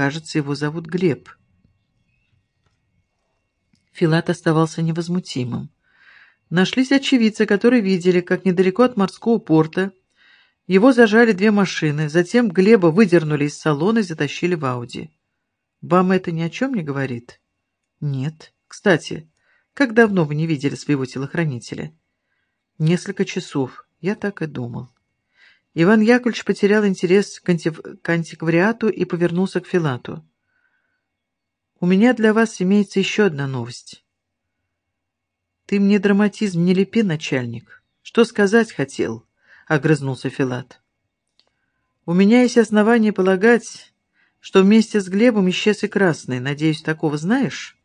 кажется, его зовут Глеб. Филат оставался невозмутимым. Нашлись очевидцы, которые видели, как недалеко от морского порта его зажали две машины, затем Глеба выдернули из салона и затащили в Ауди. «Вам это ни о чем не говорит?» «Нет. Кстати, как давно вы не видели своего телохранителя?» «Несколько часов. Я так и думал». Иван Яковлевич потерял интерес к, антив... к антиквариату и повернулся к Филату. «У меня для вас имеется еще одна новость». «Ты мне драматизм не лепи, начальник. Что сказать хотел?» — огрызнулся Филат. «У меня есть основания полагать, что вместе с Глебом исчез и Красный. Надеюсь, такого знаешь?»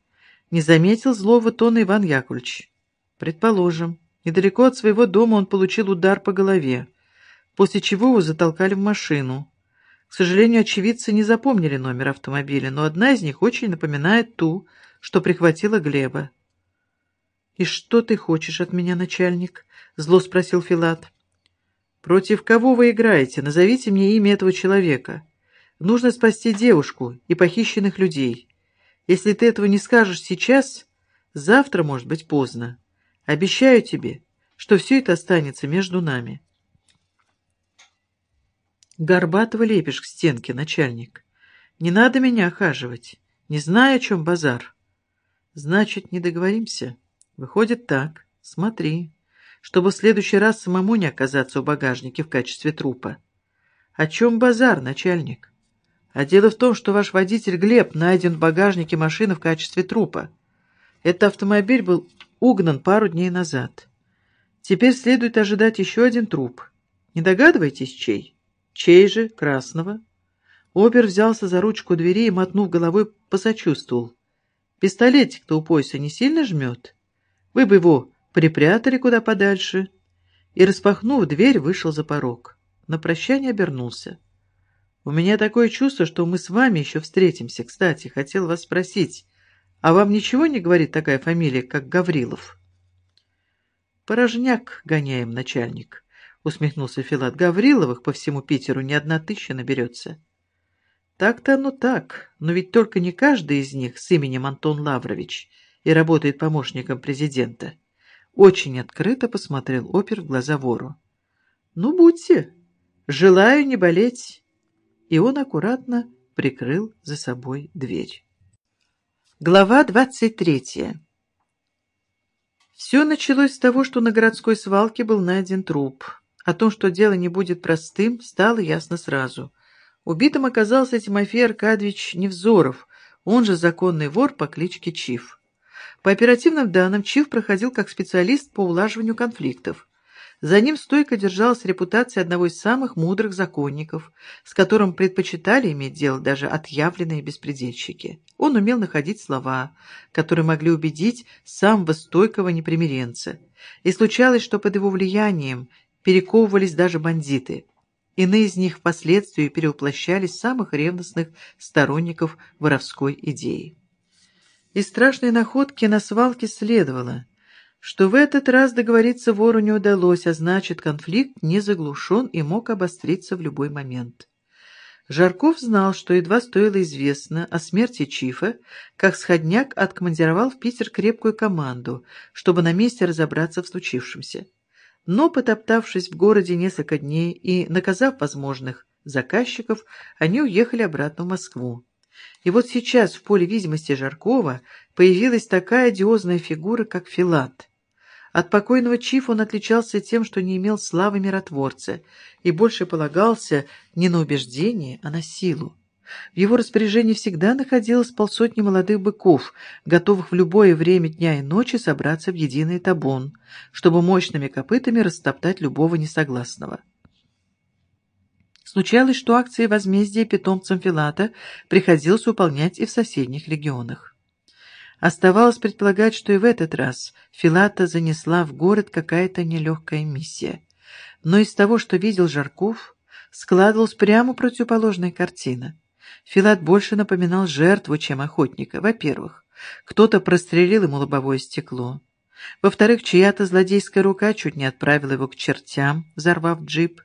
Не заметил злого тона Иван Яковлевич. «Предположим, недалеко от своего дома он получил удар по голове, после чего его затолкали в машину. К сожалению, очевидцы не запомнили номер автомобиля, но одна из них очень напоминает ту, что прихватила Глеба. «И что ты хочешь от меня, начальник?» — зло спросил Филат. «Против кого вы играете? Назовите мне имя этого человека. Нужно спасти девушку и похищенных людей. Если ты этого не скажешь сейчас, завтра может быть поздно. Обещаю тебе, что все это останется между нами». Горбатого лепишь к стенке, начальник. Не надо меня охаживать. Не знаю, о чем базар. Значит, не договоримся? Выходит так. Смотри, чтобы в следующий раз самому не оказаться у багажника в качестве трупа. О чем базар, начальник? А дело в том, что ваш водитель Глеб найден в багажнике машины в качестве трупа. Этот автомобиль был угнан пару дней назад. Теперь следует ожидать еще один труп. Не догадываетесь, чей? «Чей же? Красного?» Опер взялся за ручку двери и, мотнув головой, посочувствовал. «Пистолетик-то у пояса не сильно жмет? Вы бы его припрятали куда подальше». И, распахнув дверь, вышел за порог. На прощание обернулся. «У меня такое чувство, что мы с вами еще встретимся. Кстати, хотел вас спросить, а вам ничего не говорит такая фамилия, как Гаврилов?» «Порожняк гоняем, начальник» усмехнулся Филат. Гавриловых по всему Питеру не одна тысяча наберется. Так-то оно так, но ведь только не каждый из них с именем Антон Лаврович и работает помощником президента. Очень открыто посмотрел опер в глаза вору. «Ну, будьте. Желаю не болеть». И он аккуратно прикрыл за собой дверь. Глава двадцать третья. Все началось с того, что на городской свалке был найден труп. О том, что дело не будет простым, стало ясно сразу. Убитым оказался Тимофей Аркадьевич Невзоров, он же законный вор по кличке Чиф. По оперативным данным, Чиф проходил как специалист по улаживанию конфликтов. За ним стойко держалась репутация одного из самых мудрых законников, с которым предпочитали иметь дело даже отъявленные беспредельщики. Он умел находить слова, которые могли убедить самого стойкого непримиренца. И случалось, что под его влиянием перековывались даже бандиты. Иные из них впоследствии перевоплощались самых ревностных сторонников воровской идеи. Из страшной находки на свалке следовало, что в этот раз договориться вору не удалось, а значит, конфликт не заглушен и мог обостриться в любой момент. Жарков знал, что едва стоило известно о смерти Чифа, как сходняк откомандировал в Питер крепкую команду, чтобы на месте разобраться в случившемся. Но, потоптавшись в городе несколько дней и наказав возможных заказчиков, они уехали обратно в Москву. И вот сейчас в поле видимости Жаркова появилась такая одиозная фигура, как Филат. От покойного Чифа он отличался тем, что не имел славы миротворца и больше полагался не на убеждение, а на силу. В его распоряжении всегда находилось полсотни молодых быков, готовых в любое время дня и ночи собраться в единый табун, чтобы мощными копытами растоптать любого несогласного. Случалось, что акции возмездия питомцам Филата приходилось выполнять и в соседних регионах. Оставалось предполагать, что и в этот раз Филата занесла в город какая-то нелегкая миссия. Но из того, что видел Жарков, складывалась прямо противоположная картина – Филат больше напоминал жертву, чем охотника. Во-первых, кто-то прострелил ему лобовое стекло. Во-вторых, чья-то злодейская рука чуть не отправила его к чертям, взорвав джип.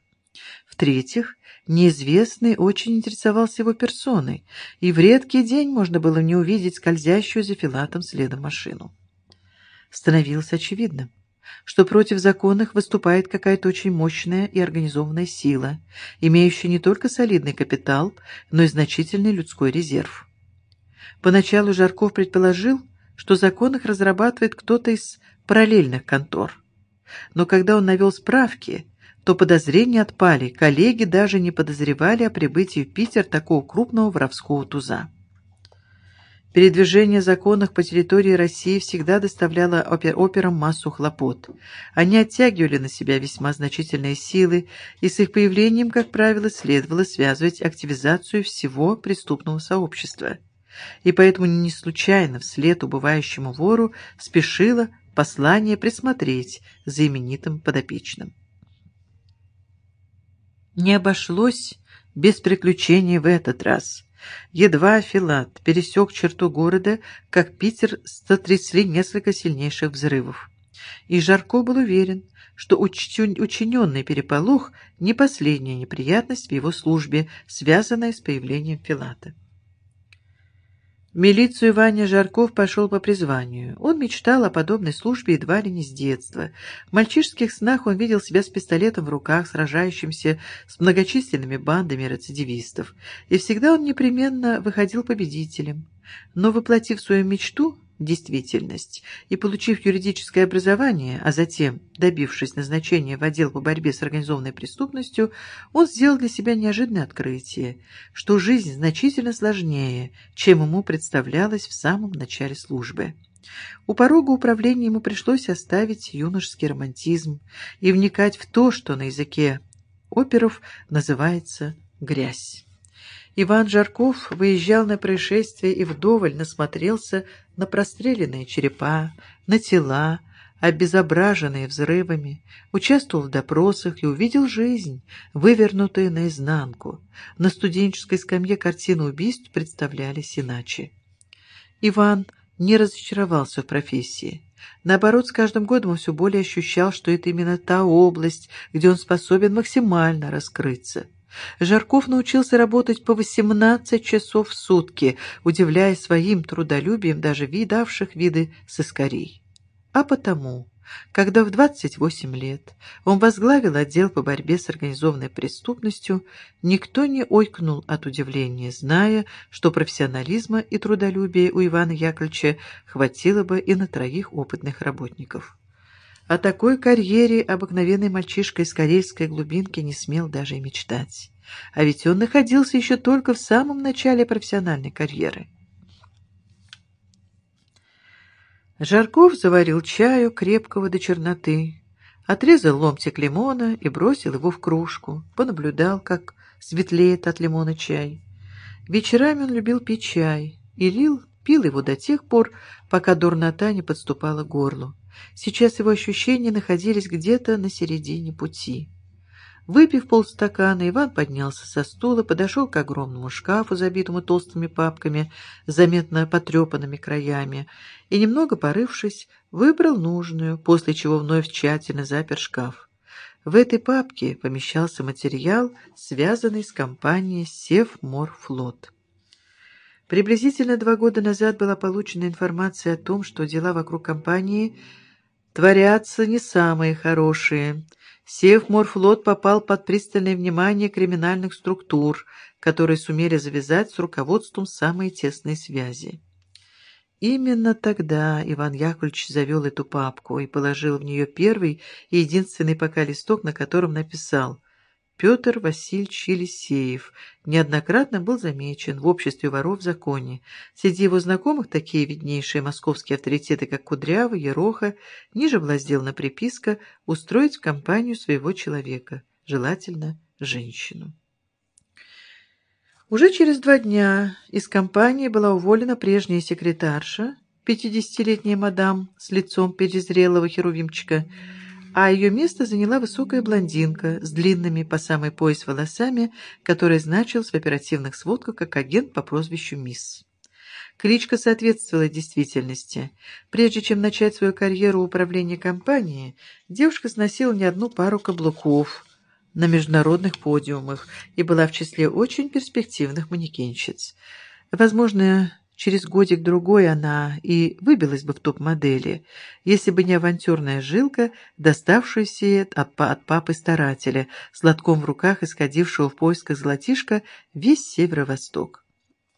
В-третьих, неизвестный очень интересовался его персоной, и в редкий день можно было не увидеть скользящую за Филатом следом машину. Становилось очевидным, что против законных выступает какая-то очень мощная и организованная сила, имеющая не только солидный капитал, но и значительный людской резерв. Поначалу Жарков предположил, что законных разрабатывает кто-то из параллельных контор. Но когда он навел справки, то подозрения отпали, коллеги даже не подозревали о прибытии в Питер такого крупного воровского туза. Передвижение законных по территории России всегда доставляло опер операм массу хлопот. Они оттягивали на себя весьма значительные силы, и с их появлением, как правило, следовало связывать активизацию всего преступного сообщества. И поэтому не случайно вслед убывающему вору спешило послание присмотреть за именитым подопечным. Не обошлось без приключений в этот раз – Едва Филат пересек черту города, как Питер сотрясли несколько сильнейших взрывов. И Жарко был уверен, что учиненный переполох не последняя неприятность в его службе, связанная с появлением Филата. Милицию Ваня Жарков пошел по призванию. Он мечтал о подобной службе едва ли не с детства. В мальчишеских снах он видел себя с пистолетом в руках, сражающимся с многочисленными бандами рецидивистов. И всегда он непременно выходил победителем. Но, воплотив свою мечту, действительность, и, получив юридическое образование, а затем, добившись назначения в отдел по борьбе с организованной преступностью, он сделал для себя неожиданное открытие, что жизнь значительно сложнее, чем ему представлялось в самом начале службы. У порога управления ему пришлось оставить юношеский романтизм и вникать в то, что на языке оперов называется «грязь». Иван Жарков выезжал на происшествие и вдоволь насмотрелся на простреленные черепа, на тела, обезображенные взрывами, участвовал в допросах и увидел жизнь, вывернутую наизнанку. На студенческой скамье картины убийств представлялись иначе. Иван не разочаровался в профессии. Наоборот, с каждым годом он все более ощущал, что это именно та область, где он способен максимально раскрыться. Жарков научился работать по 18 часов в сутки, удивляя своим трудолюбием даже видавших виды сыскарей. А потому, когда в 28 лет он возглавил отдел по борьбе с организованной преступностью, никто не ойкнул от удивления, зная, что профессионализма и трудолюбия у Ивана Яковлевича хватило бы и на троих опытных работников. О такой карьере обыкновенный мальчишка из карельской глубинки не смел даже и мечтать. А ведь он находился еще только в самом начале профессиональной карьеры. Жарков заварил чаю крепкого до черноты, отрезал ломтик лимона и бросил его в кружку, понаблюдал, как светлеет от лимона чай. Вечерами он любил пить чай и лил, пил его до тех пор, пока дурнота не подступала к горлу. Сейчас его ощущения находились где-то на середине пути. Выпив полстакана, Иван поднялся со стула, подошел к огромному шкафу, забитому толстыми папками, заметно потрепанными краями, и, немного порывшись, выбрал нужную, после чего вновь тщательно запер шкаф. В этой папке помещался материал, связанный с компанией «Севморфлот». Приблизительно два года назад была получена информация о том, что дела вокруг компании – творятся не самые хорошие. Севморфлот попал под пристальное внимание криминальных структур, которые сумели завязать с руководством самые тесные связи. Именно тогда Иван Яковлевич завел эту папку и положил в нее первый и единственный пока листок, на котором написал Петр Васильевич Елисеев неоднократно был замечен в обществе воров в законе. Среди его знакомых такие виднейшие московские авторитеты, как Кудрявый, Ероха, ниже была сделана приписка устроить в компанию своего человека, желательно женщину. Уже через два дня из компании была уволена прежняя секретарша, пятидесятилетняя мадам с лицом перезрелого херувимчика, а ее место заняла высокая блондинка с длинными по самый пояс волосами, которая значилась в оперативных сводках как агент по прозвищу Мисс. Кличка соответствовала действительности. Прежде чем начать свою карьеру в управлении компанией, девушка сносила не одну пару каблуков, на международных подиумах и была в числе очень перспективных манекенщиц. Возможно, через годик-другой она и выбилась бы в топ-модели, если бы не авантюрная жилка, доставшаяся от, от папы-старателя, с лотком в руках исходившего в поисках золотишка весь северо-восток.